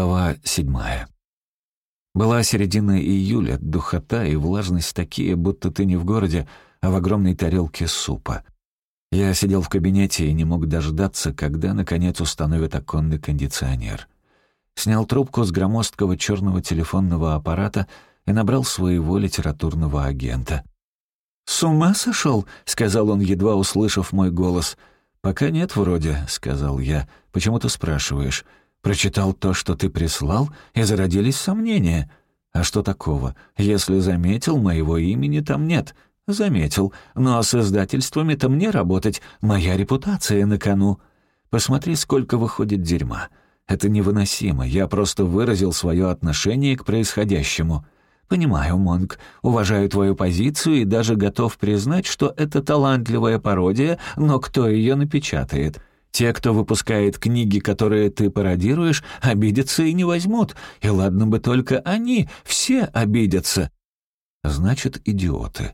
Глава седьмая. Была середина июля, духота и влажность такие, будто ты не в городе, а в огромной тарелке супа. Я сидел в кабинете и не мог дождаться, когда, наконец, установят оконный кондиционер. Снял трубку с громоздкого черного телефонного аппарата и набрал своего литературного агента. «С ума сошел?» — сказал он, едва услышав мой голос. «Пока нет, вроде», — сказал я. «Почему ты спрашиваешь?» Прочитал то, что ты прислал, и зародились сомнения. А что такого? Если заметил, моего имени там нет. Заметил. Но с издательствами-то мне работать. Моя репутация на кону. Посмотри, сколько выходит дерьма. Это невыносимо. Я просто выразил свое отношение к происходящему. Понимаю, Монг, уважаю твою позицию и даже готов признать, что это талантливая пародия, но кто ее напечатает?» Те, кто выпускает книги, которые ты пародируешь, обидятся и не возьмут. И ладно бы только они, все обидятся. Значит, идиоты.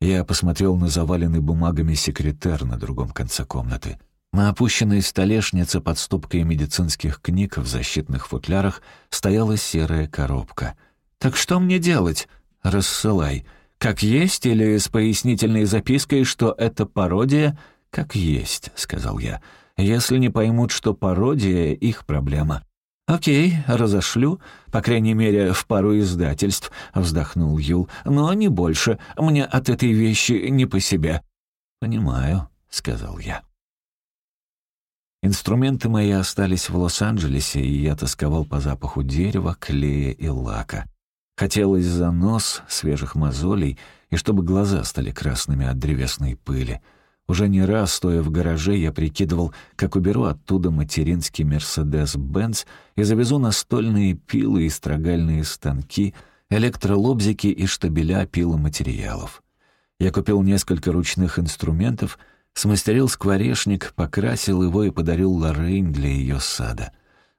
Я посмотрел на заваленный бумагами секретер на другом конце комнаты. На опущенной столешнице под стопкой медицинских книг в защитных футлярах стояла серая коробка. «Так что мне делать?» «Рассылай. Как есть или с пояснительной запиской, что это пародия?» «Как есть», — сказал я. Если не поймут, что пародия — их проблема. «Окей, разошлю, по крайней мере, в пару издательств», — вздохнул Юл. «Но не больше. Мне от этой вещи не по себе». «Понимаю», — сказал я. Инструменты мои остались в Лос-Анджелесе, и я тосковал по запаху дерева, клея и лака. Хотелось занос, свежих мозолей, и чтобы глаза стали красными от древесной пыли — уже не раз, стоя в гараже, я прикидывал, как уберу оттуда материнский «Мерседес-Бенц» и завезу настольные пилы и строгальные станки, электролобзики и штабеля пиломатериалов. Я купил несколько ручных инструментов, смастерил скворечник, покрасил его и подарил Лоррейн для ее сада.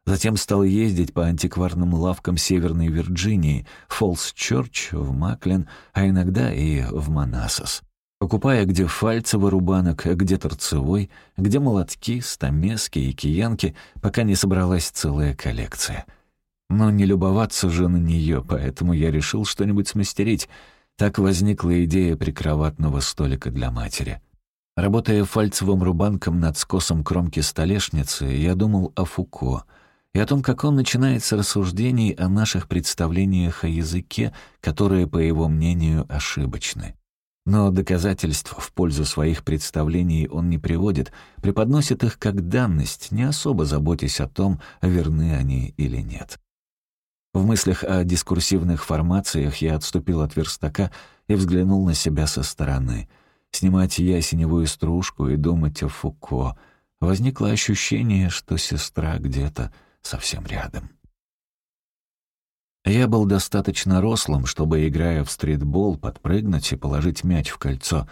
Затем стал ездить по антикварным лавкам Северной Вирджинии, Фолс-Чорч, в Маклин, а иногда и в Манасос покупая где фальцевый рубанок, где торцевой, где молотки, стамески и киянки, пока не собралась целая коллекция. Но не любоваться же на нее, поэтому я решил что-нибудь смастерить. Так возникла идея прикроватного столика для матери. Работая фальцевым рубанком над скосом кромки столешницы, я думал о Фуко и о том, как он начинает с рассуждений о наших представлениях о языке, которые, по его мнению, ошибочны. Но доказательств в пользу своих представлений он не приводит, преподносит их как данность, не особо заботясь о том, верны они или нет. В мыслях о дискурсивных формациях я отступил от верстака и взглянул на себя со стороны. Снимать ясеневую стружку и думать о Фуко. Возникло ощущение, что сестра где-то совсем рядом. Я был достаточно рослым, чтобы, играя в стритбол, подпрыгнуть и положить мяч в кольцо,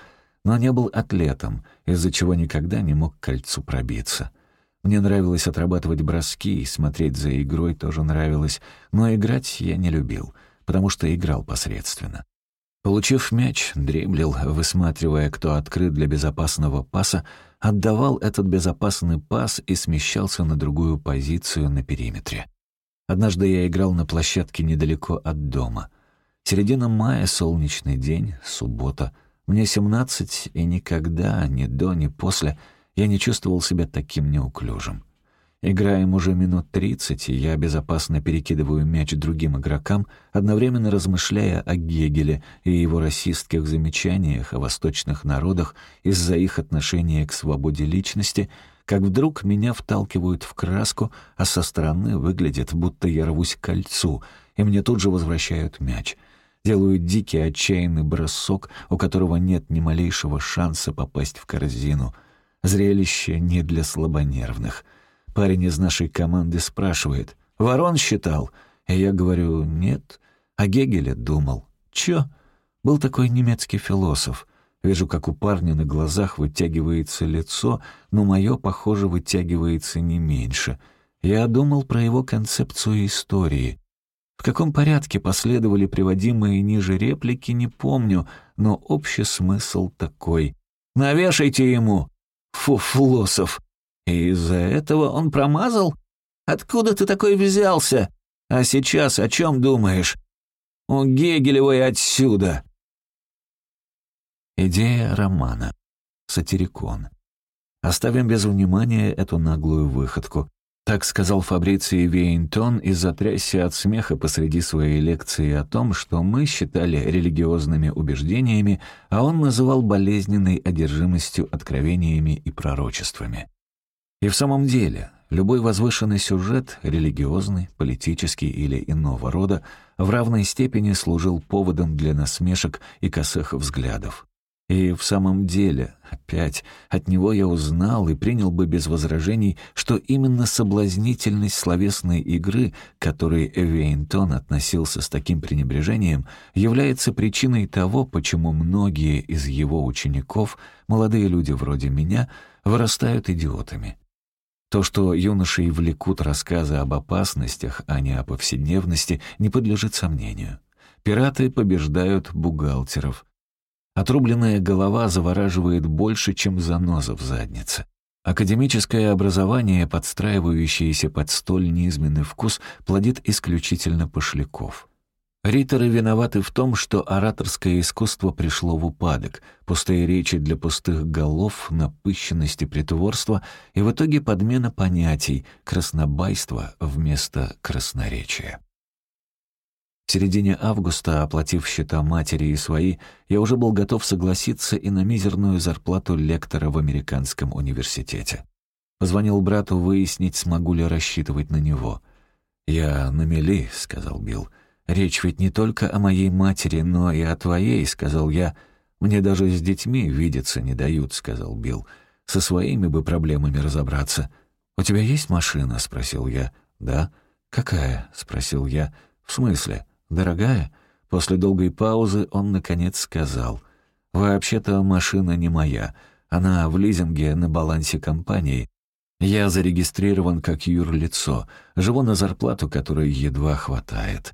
но не был атлетом, из-за чего никогда не мог к кольцу пробиться. Мне нравилось отрабатывать броски, и смотреть за игрой тоже нравилось, но играть я не любил, потому что играл посредственно. Получив мяч, дриблил, высматривая, кто открыт для безопасного паса, отдавал этот безопасный пас и смещался на другую позицию на периметре. Однажды я играл на площадке недалеко от дома. Середина мая, солнечный день, суббота. Мне семнадцать, и никогда, ни до, ни после, я не чувствовал себя таким неуклюжим. Играем уже минут тридцать, и я безопасно перекидываю мяч другим игрокам, одновременно размышляя о Гегеле и его расистских замечаниях о восточных народах из-за их отношения к свободе личности — как вдруг меня вталкивают в краску, а со стороны выглядит, будто я рвусь к кольцу, и мне тут же возвращают мяч. Делаю дикий отчаянный бросок, у которого нет ни малейшего шанса попасть в корзину. Зрелище не для слабонервных. Парень из нашей команды спрашивает, «Ворон считал?» И я говорю, «Нет». А Гегеля думал, «Чё?» Был такой немецкий философ. Вижу, как у парня на глазах вытягивается лицо, но мое, похоже, вытягивается не меньше. Я думал про его концепцию истории. В каком порядке последовали приводимые ниже реплики, не помню, но общий смысл такой. «Навешайте ему!» Фу, философ. И из-за этого он промазал? Откуда ты такой взялся? А сейчас о чем думаешь? У Гегелевой отсюда!» Идея романа. Сатирикон. Оставим без внимания эту наглую выходку. Так сказал Фабриций Вейнтон и затрясся от смеха посреди своей лекции о том, что мы считали религиозными убеждениями, а он называл болезненной одержимостью откровениями и пророчествами. И в самом деле, любой возвышенный сюжет, религиозный, политический или иного рода, в равной степени служил поводом для насмешек и косых взглядов. И в самом деле, опять, от него я узнал и принял бы без возражений, что именно соблазнительность словесной игры, к которой Эвейнтон относился с таким пренебрежением, является причиной того, почему многие из его учеников, молодые люди вроде меня, вырастают идиотами. То, что юношей влекут рассказы об опасностях, а не о повседневности, не подлежит сомнению. Пираты побеждают бухгалтеров — Отрубленная голова завораживает больше, чем заноза в заднице. Академическое образование, подстраивающееся под столь низменный вкус, плодит исключительно пошляков. Риторы виноваты в том, что ораторское искусство пришло в упадок, пустые речи для пустых голов, напыщенность и притворство, и в итоге подмена понятий, краснобайство вместо красноречия. В середине августа, оплатив счета матери и свои, я уже был готов согласиться и на мизерную зарплату лектора в американском университете. Позвонил брату выяснить, смогу ли рассчитывать на него. «Я на мели», — сказал Билл. «Речь ведь не только о моей матери, но и о твоей», — сказал я. «Мне даже с детьми видеться не дают», — сказал Билл. «Со своими бы проблемами разобраться». «У тебя есть машина?» — спросил я. «Да». «Какая?» — спросил я. «В смысле?» «Дорогая?» После долгой паузы он, наконец, сказал. «Вообще-то машина не моя. Она в лизинге на балансе компании. Я зарегистрирован как юрлицо. Живу на зарплату, которой едва хватает».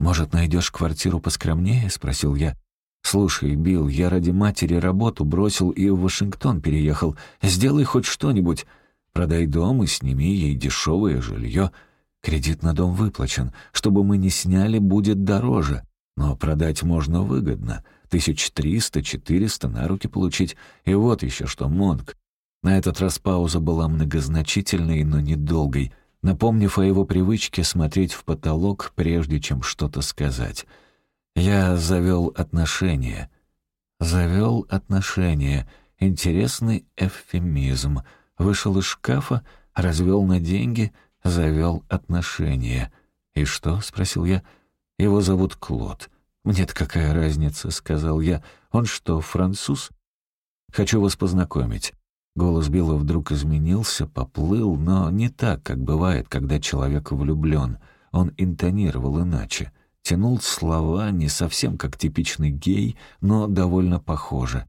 «Может, найдешь квартиру поскромнее?» — спросил я. «Слушай, Билл, я ради матери работу бросил и в Вашингтон переехал. Сделай хоть что-нибудь. Продай дом и сними ей дешевое жилье». Кредит на дом выплачен. Чтобы мы не сняли, будет дороже. Но продать можно выгодно. Тысяч триста-четыреста на руки получить. И вот еще что, Монг. На этот раз пауза была многозначительной, но недолгой, напомнив о его привычке смотреть в потолок, прежде чем что-то сказать. Я завел отношения. Завел отношения. Интересный эвфемизм. Вышел из шкафа, развел на деньги — завел отношения. «И что?» — спросил я. «Его зовут Клод». «Мне-то какая разница?» — сказал я. «Он что, француз?» «Хочу вас познакомить». Голос Билла вдруг изменился, поплыл, но не так, как бывает, когда человек влюблен. Он интонировал иначе. Тянул слова не совсем как типичный гей, но довольно похоже.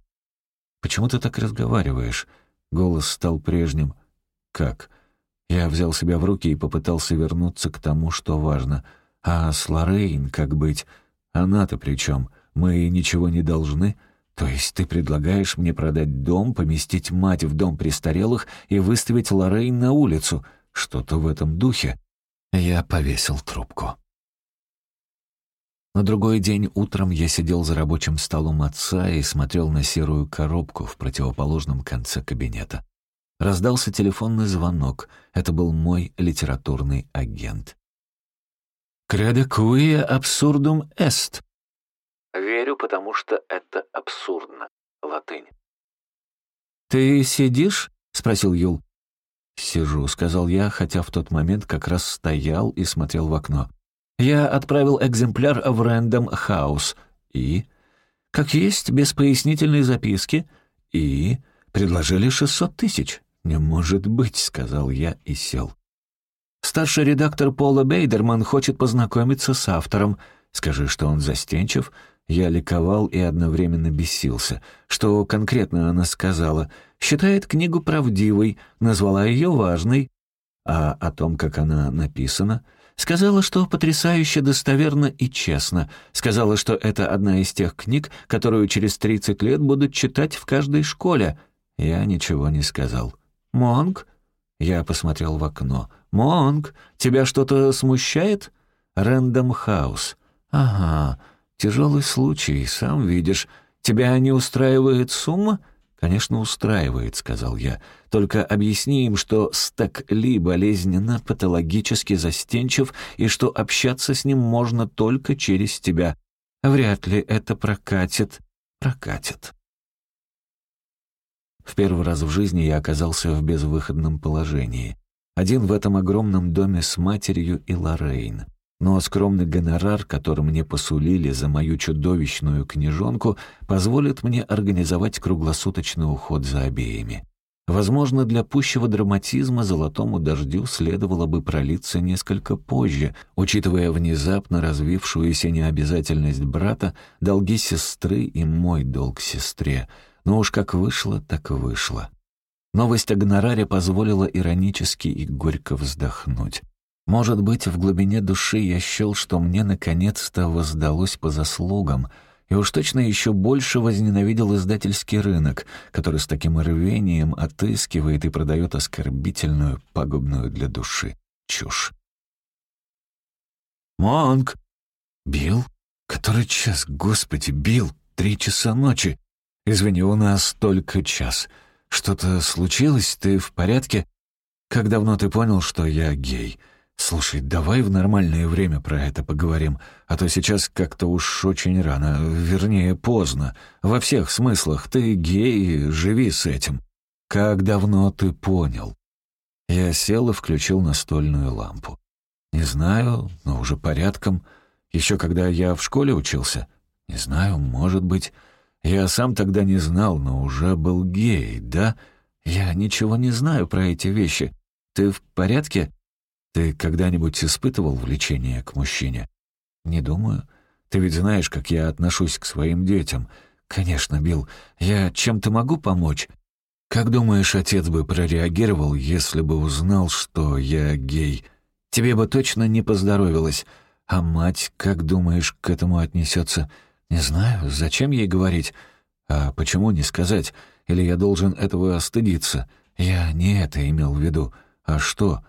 «Почему ты так разговариваешь?» Голос стал прежним. «Как?» Я взял себя в руки и попытался вернуться к тому, что важно. А с Лоррейн как быть? Она-то при чем? Мы ничего не должны? То есть ты предлагаешь мне продать дом, поместить мать в дом престарелых и выставить Лоррейн на улицу? Что-то в этом духе. Я повесил трубку. На другой день утром я сидел за рабочим столом отца и смотрел на серую коробку в противоположном конце кабинета. Раздался телефонный звонок. Это был мой литературный агент. «Кредо куия абсурдум эст». «Верю, потому что это абсурдно». Латынь. «Ты сидишь?» — спросил Юл. «Сижу», — сказал я, хотя в тот момент как раз стоял и смотрел в окно. «Я отправил экземпляр в Рэндом Хаус. И?» «Как есть, без пояснительной записки. И?» «Предложили шестьсот тысяч. «Не может быть», — сказал я и сел. «Старший редактор Пола Бейдерман хочет познакомиться с автором. Скажи, что он застенчив». Я ликовал и одновременно бесился. Что конкретно она сказала? Считает книгу правдивой, назвала ее важной. А о том, как она написана? Сказала, что потрясающе достоверно и честно. Сказала, что это одна из тех книг, которую через 30 лет будут читать в каждой школе. Я ничего не сказал. «Монг?» Я посмотрел в окно. «Монг, тебя что-то смущает?» «Рэндом Хаус». «Ага, тяжелый случай, сам видишь. Тебя не устраивает сумма?» «Конечно, устраивает», — сказал я. «Только объясни им, что Стак Ли болезненно, патологически застенчив, и что общаться с ним можно только через тебя. Вряд ли это прокатит». «Прокатит». В первый раз в жизни я оказался в безвыходном положении. Один в этом огромном доме с матерью и Лоррейн. Но скромный гонорар, который мне посулили за мою чудовищную книжонку, позволит мне организовать круглосуточный уход за обеими. Возможно, для пущего драматизма золотому дождю следовало бы пролиться несколько позже, учитывая внезапно развившуюся необязательность брата, долги сестры и мой долг сестре. Но уж как вышло, так вышло. Новость о гонораре позволила иронически и горько вздохнуть. Может быть, в глубине души я счел, что мне наконец-то воздалось по заслугам, и уж точно еще больше возненавидел издательский рынок, который с таким рвением отыскивает и продает оскорбительную, пагубную для души чушь. «Монк!» «Билл? Который час? Господи, Билл! Три часа ночи! Извини, у нас только час. Что-то случилось? Ты в порядке? Как давно ты понял, что я гей?» «Слушай, давай в нормальное время про это поговорим, а то сейчас как-то уж очень рано, вернее, поздно. Во всех смыслах. Ты гей, живи с этим. Как давно ты понял?» Я сел и включил настольную лампу. «Не знаю, но уже порядком. Еще когда я в школе учился? Не знаю, может быть. Я сам тогда не знал, но уже был гей, да? Я ничего не знаю про эти вещи. Ты в порядке?» Ты когда-нибудь испытывал влечение к мужчине? Не думаю. Ты ведь знаешь, как я отношусь к своим детям. Конечно, Билл, я чем-то могу помочь? Как думаешь, отец бы прореагировал, если бы узнал, что я гей? Тебе бы точно не поздоровилось. А мать, как думаешь, к этому отнесется? Не знаю, зачем ей говорить? А почему не сказать? Или я должен этого остыдиться? Я не это имел в виду. А что?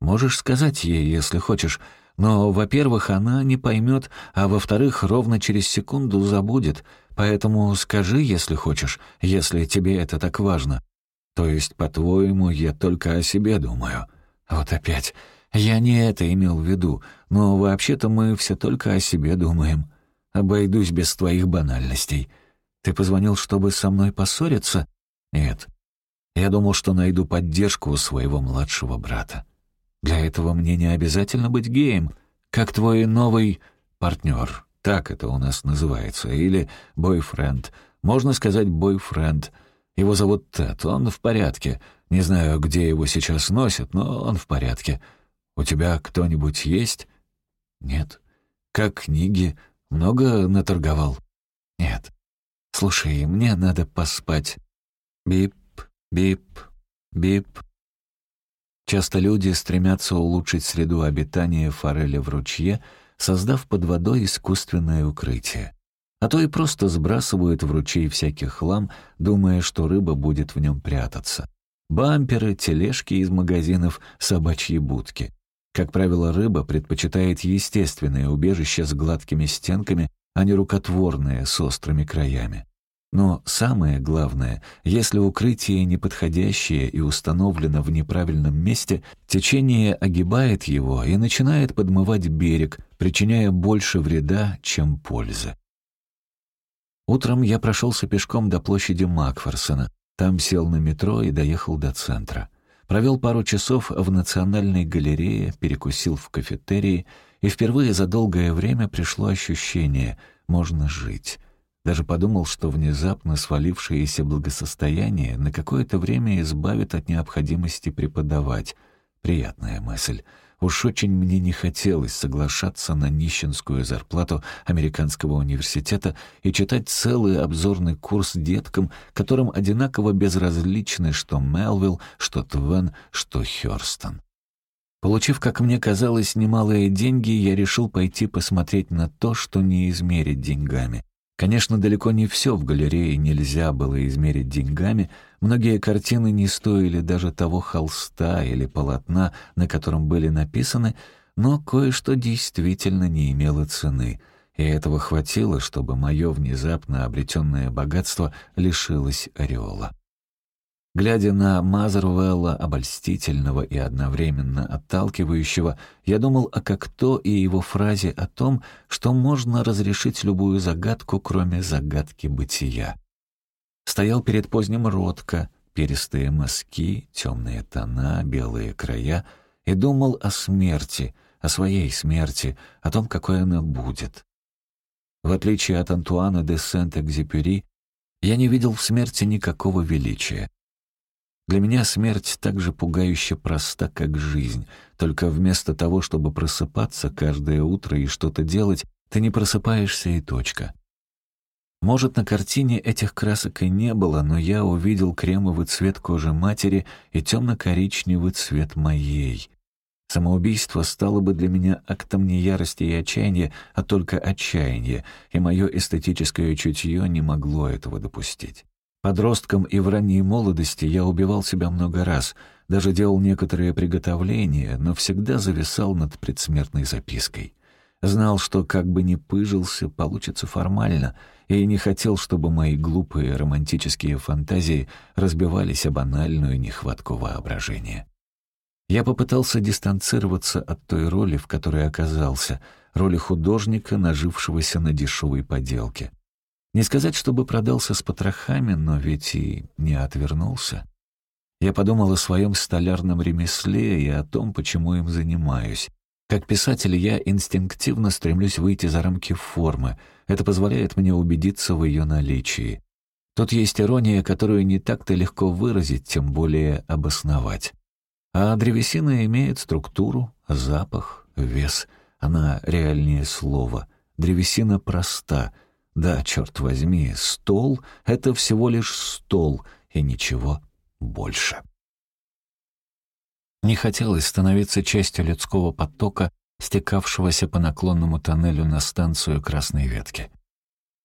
Можешь сказать ей, если хочешь, но, во-первых, она не поймет, а во-вторых, ровно через секунду забудет. Поэтому скажи, если хочешь, если тебе это так важно. То есть, по-твоему, я только о себе думаю. Вот опять. Я не это имел в виду, но вообще-то мы все только о себе думаем. Обойдусь без твоих банальностей. Ты позвонил, чтобы со мной поссориться? Нет. Я думал, что найду поддержку у своего младшего брата. Для этого мне не обязательно быть геем, как твой новый партнер. Так это у нас называется. Или бойфренд. Можно сказать бойфренд. Его зовут Тед, он в порядке. Не знаю, где его сейчас носят, но он в порядке. У тебя кто-нибудь есть? Нет. Как книги? Много наторговал? Нет. Слушай, мне надо поспать. Бип, бип, бип. Часто люди стремятся улучшить среду обитания форели в ручье, создав под водой искусственное укрытие. А то и просто сбрасывают в ручей всякий хлам, думая, что рыба будет в нем прятаться. Бамперы, тележки из магазинов, собачьи будки. Как правило, рыба предпочитает естественное убежище с гладкими стенками, а не рукотворное с острыми краями. Но самое главное, если укрытие неподходящее и установлено в неправильном месте, течение огибает его и начинает подмывать берег, причиняя больше вреда, чем пользы. Утром я прошелся пешком до площади Макферсона, там сел на метро и доехал до центра. Провел пару часов в Национальной галерее, перекусил в кафетерии, и впервые за долгое время пришло ощущение «можно жить». Даже подумал, что внезапно свалившееся благосостояние на какое-то время избавит от необходимости преподавать. Приятная мысль. Уж очень мне не хотелось соглашаться на нищенскую зарплату американского университета и читать целый обзорный курс деткам, которым одинаково безразличны что Мелвилл, что Твен, что Хёрстон. Получив, как мне казалось, немалые деньги, я решил пойти посмотреть на то, что не измерить деньгами Конечно, далеко не все в галерее нельзя было измерить деньгами, многие картины не стоили даже того холста или полотна, на котором были написаны, но кое-что действительно не имело цены, и этого хватило, чтобы мое внезапно обретенное богатство лишилось ореола. Глядя на Мазервелла, обольстительного и одновременно отталкивающего, я о Кокто и его фразе о том, что можно разрешить любую загадку, кроме загадки бытия. Стоял перед поздним Ротко, перистые мазки, темные тона, белые края, и думал о смерти, о своей смерти, о том, какой она будет. В отличие от Антуана де Сент-Экзепюри, я не видел в смерти никакого величия. Для меня смерть так же пугающе проста, как жизнь. Только вместо того, чтобы просыпаться каждое утро и что-то делать, ты не просыпаешься и точка. Может, на картине этих красок и не было, но я увидел кремовый цвет кожи матери и темно-коричневый цвет моей. Самоубийство стало бы для меня актом не ярости и отчаяния, а только отчаяния, и мое эстетическое чутье не могло этого допустить. Подростком и в ранней молодости я убивал себя много раз, даже делал некоторые приготовления, но всегда зависал над предсмертной запиской. Знал, что как бы ни пыжился, получится формально, и не хотел, чтобы мои глупые романтические фантазии разбивались о банальную нехватку воображения. Я попытался дистанцироваться от той роли, в которой оказался, роли художника, нажившегося на дешевой поделке. Не сказать, чтобы продался с потрохами, но ведь и не отвернулся. Я подумал о своем столярном ремесле и о том, почему им занимаюсь. Как писатель я инстинктивно стремлюсь выйти за рамки формы. Это позволяет мне убедиться в ее наличии. Тут есть ирония, которую не так-то легко выразить, тем более обосновать. А древесина имеет структуру, запах, вес. Она реальнее слова. Древесина проста — да, черт возьми, стол — это всего лишь стол, и ничего больше. Не хотелось становиться частью людского потока, стекавшегося по наклонному тоннелю на станцию Красной Ветки.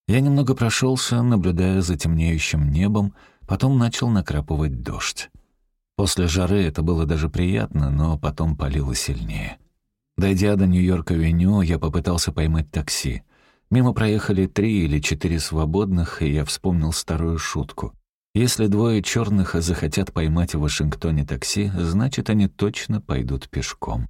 Я немного прошелся, наблюдая за темнеющим небом, потом начал накрапывать дождь. После жары это было даже приятно, но потом палило сильнее. Дойдя до Нью-Йорк-авеню, я попытался поймать такси — Мимо проехали три или четыре свободных, и я вспомнил старую шутку. Если двое черных захотят поймать в Вашингтоне такси, значит, они точно пойдут пешком.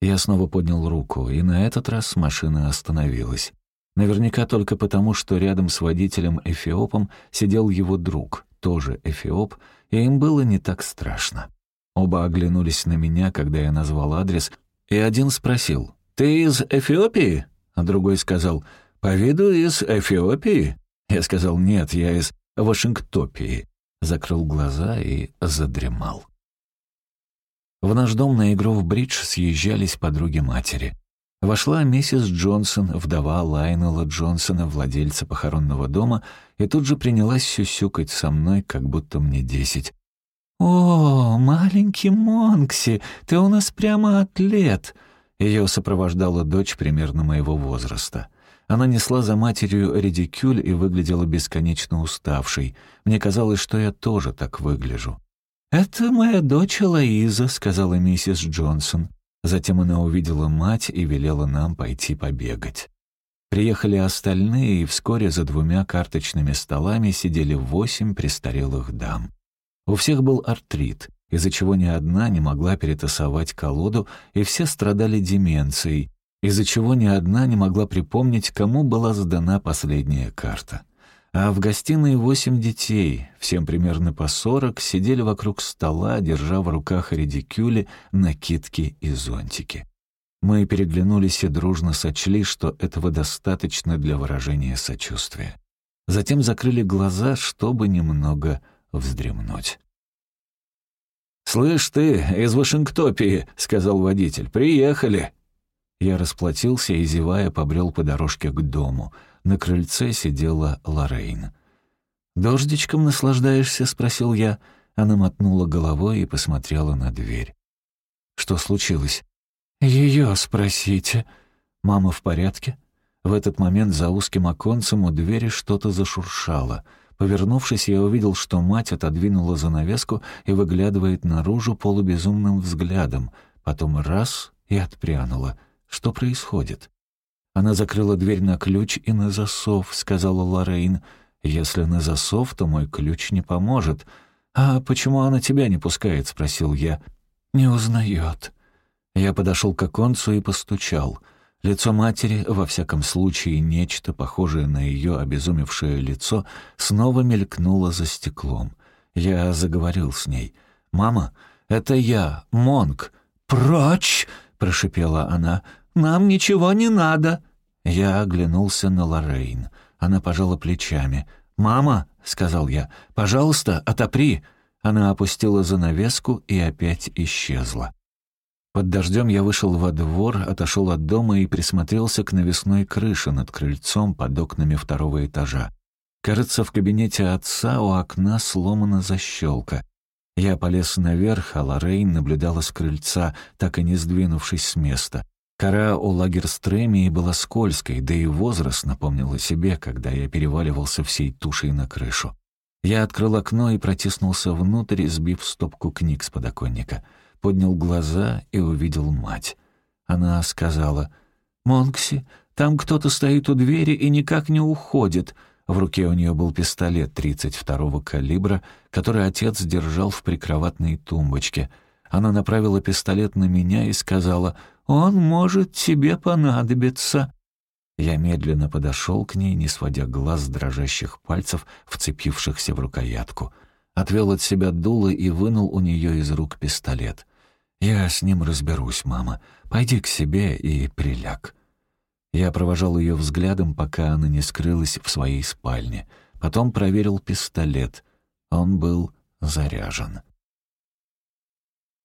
Я снова поднял руку, и на этот раз машина остановилась. Наверняка только потому, что рядом с водителем-эфиопом сидел его друг, тоже эфиоп, и им было не так страшно. Оба оглянулись на меня, когда я назвал адрес, и один спросил «Ты из Эфиопии?» А другой сказал «По виду из Эфиопии?» Я сказал «Нет, я из Вашингтопии». Закрыл глаза и задремал. В наш дом на игру в бридж съезжались подруги матери. Вошла миссис Джонсон, вдова Лайнела Джонсона, владельца похоронного дома, и тут же принялась сюсюкать со мной, как будто мне десять. «О, маленький Монкси, ты у нас прямо атлет!» Ее сопровождала дочь примерно моего возраста. Она несла за матерью редикюль и выглядела бесконечно уставшей. Мне казалось, что я тоже так выгляжу. «Это моя дочь Лоиза», — сказала миссис Джонсон. Затем она увидела мать и велела нам пойти побегать. Приехали остальные, и вскоре за двумя карточными столами сидели восемь престарелых дам. У всех был артрит, из-за чего ни одна не могла перетасовать колоду, и все страдали деменцией, из-за чего ни одна не могла припомнить, кому была сдана последняя карта. А в гостиной восемь детей, всем примерно по сорок, сидели вокруг стола, держа в руках редикюли, накидки и зонтики. Мы переглянулись и дружно сочли, что этого достаточно для выражения сочувствия. Затем закрыли глаза, чтобы немного вздремнуть. «Слышь ты, из Вашингтопии», — сказал водитель, — «приехали». Я расплатился и, зевая, побрел по дорожке к дому. На крыльце сидела Лоррейн. «Дождичком наслаждаешься?» — спросил я. Она мотнула головой и посмотрела на дверь. «Что случилось?» «Ее спросите». «Мама в порядке?» В этот момент за узким оконцем у двери что-то зашуршало. Повернувшись, я увидел, что мать отодвинула занавеску и выглядывает наружу полубезумным взглядом. Потом раз — и отпрянула. Что происходит? Она закрыла дверь на ключ и на засов, сказала Лоррейн. Если на засов, то мой ключ не поможет. «А почему она тебя не пускает?» — спросил я. «Не узнает». Я подошел к оконцу и постучал. Лицо матери, во всяком случае, нечто похожее на ее обезумевшее лицо, снова мелькнуло за стеклом. Я заговорил с ней. «Мама, это я, Монг». «Прочь!» — прошипела она. «Нам ничего не надо!» Я оглянулся на Лоррейн. Она пожала плечами. «Мама!» — сказал я. «Пожалуйста, отопри!» Она опустила занавеску и опять исчезла. Под дождем я вышел во двор, отошел от дома и присмотрелся к навесной крыше над крыльцом под окнами второго этажа. Кажется, в кабинете отца у окна сломана защелка. Я полез наверх, а Лоррейн наблюдала с крыльца, так и не сдвинувшись с места. Кора у лагерстремии была скользкой, да и возраст напомнил о себе, когда я переваливался всей тушей на крышу. Я открыл окно и протиснулся внутрь, сбив стопку книг с подоконника. Поднял глаза и увидел мать. Она сказала, «Монкси, там кто-то стоит у двери и никак не уходит». В руке у нее был пистолет 32-го калибра, который отец держал в прикроватной тумбочке. Она направила пистолет на меня и сказала, «Он может тебе понадобиться». Я медленно подошел к ней, не сводя глаз с дрожащих пальцев, вцепившихся в рукоятку. Отвел от себя дуло и вынул у нее из рук пистолет. «Я с ним разберусь, мама. Пойди к себе и приляг». Я провожал ее взглядом, пока она не скрылась в своей спальне. Потом проверил пистолет. Он был заряжен.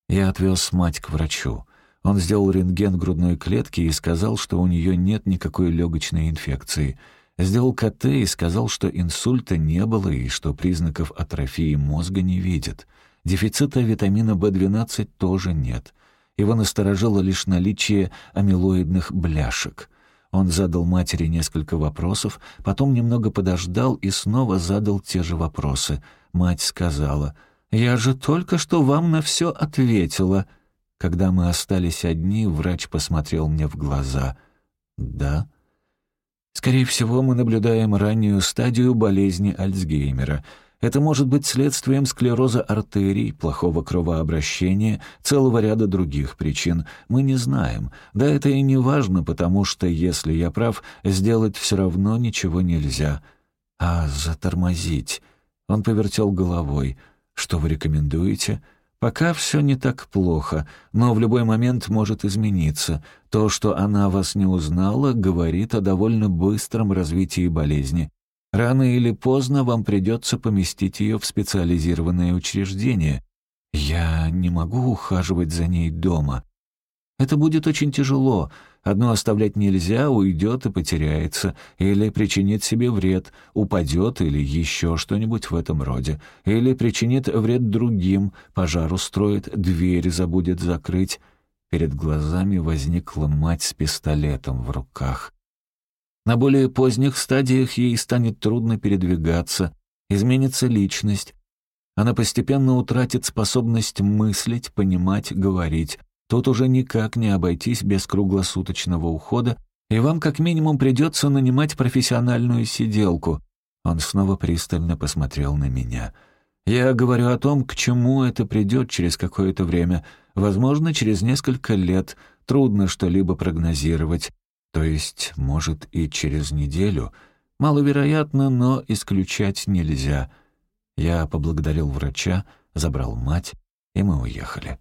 Я отвез мать к врачу. Он сделал рентген грудной клетки и сказал, что у нее нет никакой легочной инфекции. Сделал КТ и сказал, что инсульта не было и что признаков атрофии мозга не видит. Дефицита витамина В12 тоже нет. Его насторожило лишь наличие амилоидных бляшек. Он задал матери несколько вопросов, потом немного подождал и снова задал те же вопросы. Мать сказала, «Я же только что вам на все ответила». Когда мы остались одни, врач посмотрел мне в глаза. «Да». «Скорее всего, мы наблюдаем раннюю стадию болезни Альцгеймера. Это может быть следствием склероза артерий, плохого кровообращения, целого ряда других причин. Мы не знаем. Да это и не важно, потому что, если я прав, сделать все равно ничего нельзя. А затормозить...» Он повертел головой. «Что вы рекомендуете?» Пока все не так плохо, но в любой момент может измениться. То, что она вас не узнала, говорит о довольно быстром развитии болезни. Рано или поздно вам придется поместить ее в специализированное учреждение. Я не могу ухаживать за ней дома. Это будет очень тяжело. Одно оставлять нельзя, уйдет и потеряется, или причинит себе вред, упадет или еще что-нибудь в этом роде, или причинит вред другим, пожар устроит, дверь забудет закрыть. Перед глазами возникла мать с пистолетом в руках. На более поздних стадиях ей станет трудно передвигаться, изменится личность. Она постепенно утратит способность мыслить, понимать, говорить. Тут уже никак не обойтись без круглосуточного ухода, и вам как минимум придется нанимать профессиональную сиделку». Он снова пристально посмотрел на меня. «Я говорю о том, к чему это придет через какое-то время. Возможно, через несколько лет. Трудно что-либо прогнозировать. То есть, может, и через неделю. Маловероятно, но исключать нельзя». Я поблагодарил врача, забрал мать, и мы уехали.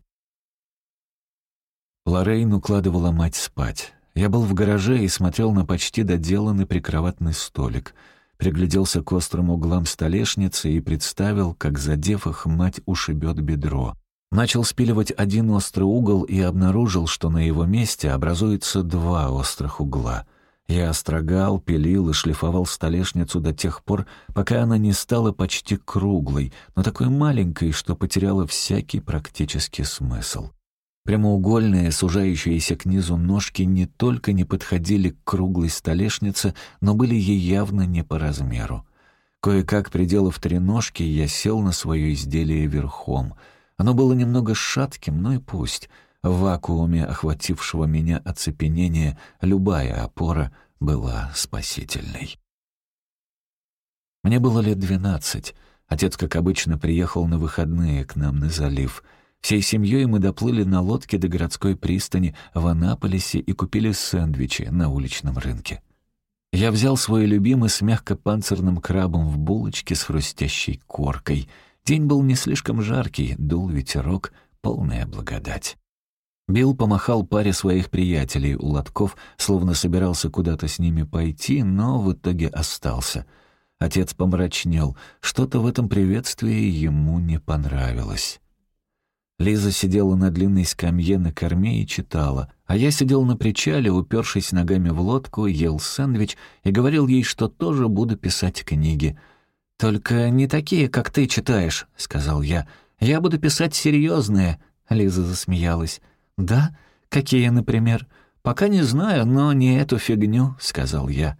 Лоррейн укладывала мать спать. Я был в гараже и смотрел на почти доделанный прикроватный столик. Пригляделся к острым углам столешницы и представил, как, задев их, мать ушибет бедро. Начал спиливать один острый угол и обнаружил, что на его месте образуется два острых угла. Я острогал, пилил и шлифовал столешницу до тех пор, пока она не стала почти круглой, но такой маленькой, что потеряла всякий практический смысл. Прямоугольные, сужающиеся к низу ножки не только не подходили к круглой столешнице, но были ей явно не по размеру. Кое-как, приделав три ножки, я сел на свое изделие верхом. Оно было немного шатким, но и пусть. В вакууме, охватившего меня оцепенение, любая опора была спасительной. Мне было лет двенадцать. Отец, как обычно, приехал на выходные к нам на залив — Всей семьей мы доплыли на лодке до городской пристани в Анаполисе и купили сэндвичи на уличном рынке. Я взял свой любимый с мягкопанцирным крабом в булочке с хрустящей коркой. День был не слишком жаркий, дул ветерок, полная благодать. Билл помахал паре своих приятелей у лотков, словно собирался куда-то с ними пойти, но в итоге остался. Отец помрачнел. Что-то в этом приветствии ему не понравилось. Лиза сидела на длинной скамье на корме и читала, а я сидел на причале, упершись ногами в лодку, ел сэндвич и говорил ей, что тоже буду писать книги. «Только не такие, как ты читаешь», — сказал я. «Я буду писать серьезные», — Лиза засмеялась. «Да? Какие, например?» «Пока не знаю, но не эту фигню», — сказал я.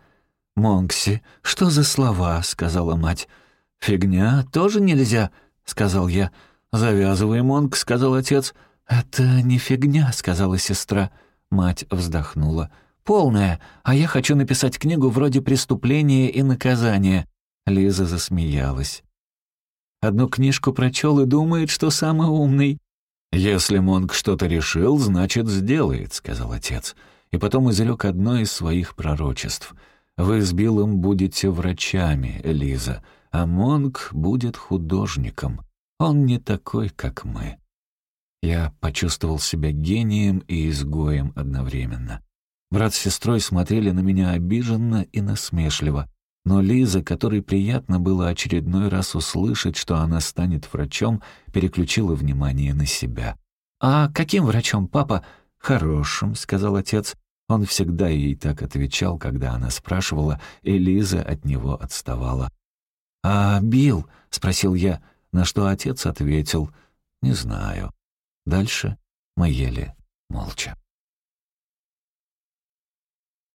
«Монкси, что за слова?» — сказала мать. «Фигня тоже нельзя», — сказал я. «Завязывай, Монг», — сказал отец. «Это не фигня», — сказала сестра. Мать вздохнула. «Полная, а я хочу написать книгу вроде «Преступление и наказание». Лиза засмеялась. Одну книжку прочел и думает, что самый умный. «Если Монг что-то решил, значит, сделает», — сказал отец. И потом изрек одно из своих пророчеств. «Вы с Биллом будете врачами, Лиза, а Монг будет художником». Он не такой, как мы. Я почувствовал себя гением и изгоем одновременно. Брат с сестрой смотрели на меня обиженно и насмешливо, но Лиза, которой приятно было очередной раз услышать, что она станет врачом, переключила внимание на себя. «А каким врачом, папа?» «Хорошим», — сказал отец. Он всегда ей так отвечал, когда она спрашивала, и Лиза от него отставала. «А Билл?» — спросил я. На что отец ответил «Не знаю». Дальше мы ели молча.